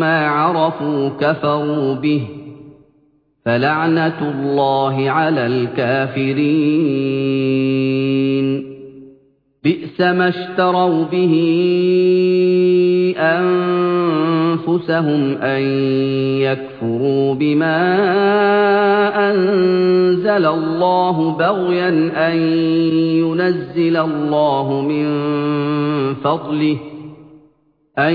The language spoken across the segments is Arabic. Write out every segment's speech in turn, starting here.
مَّا عَرَفُوا كَفَرُوا بِهِ ۚ فَلَعْنَةُ اللَّهِ عَلَى الْكَافِرِينَ. بِئْسَ مَا اشْتَرَوْا بِهِ أَنفُسَهُمْ أَن يَكْفُرُوا بِمَا أَنزَلَ اللَّهُ بَغْيًا أَن يُنَزِّلَ اللَّهُ مِن فَضْلِهِ أَن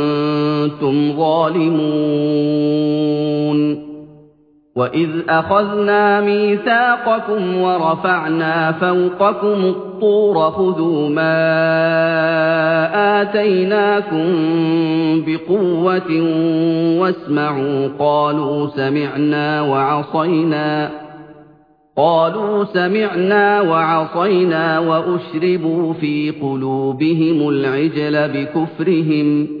ظَالِمُونَ وَإِذْ أَخَذْنَا مِيثَاقَكُمْ وَرَفَعْنَا فَوْقَكُمُ الطُّورَ خُذُوا مَا آتَيْنَاكُم بِقُوَّةٍ وَاسْمَعُوا قَالُوا سَمِعْنَا وَعَصَيْنَا قَالُوا سَمِعْنَا وَعَصَيْنَا وَأُشْرِبُوا فِي قُلُوبِهِمُ الْعِجْلَ بِكُفْرِهِمْ ۚ